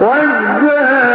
وجه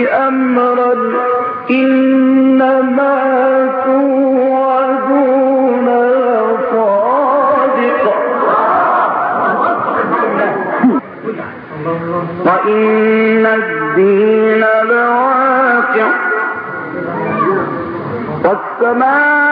أمرا إنما توعدون لصادق. وإن الدين لواقع. والسماء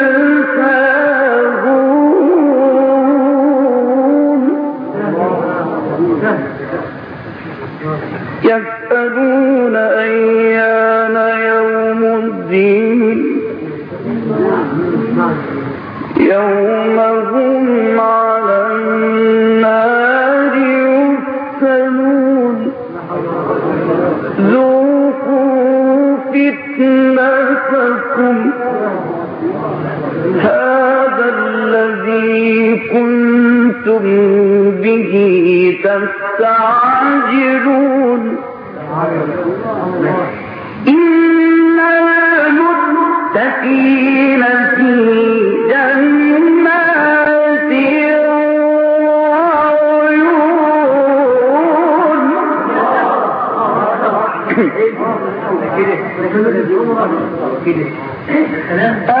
يسألون أيان يوم الدين. يوم تستعجلون إن المتقين في جنات وعيون. آخذين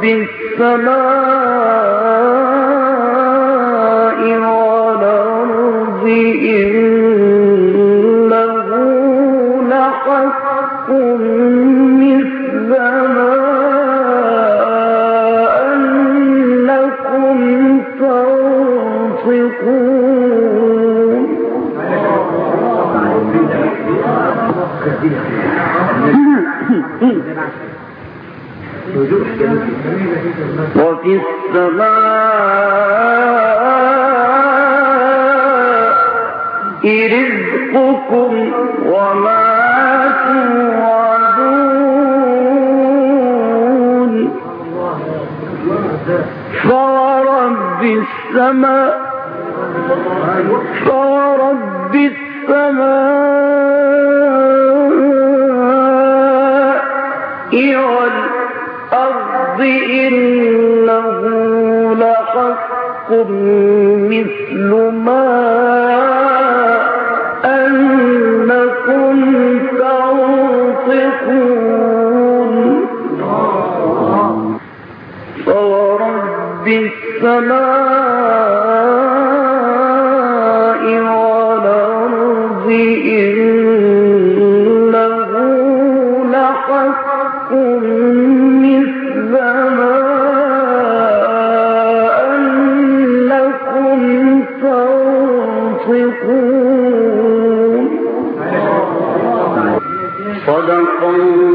فورب السماء والأرض إنه لحق مثل ما أنكم تنطقون. وفي السماء رزقكم وما توعدون. فورب السماء فورب السماء. لحق مثل ما أنكم تنطقون فورب السماء صدق الله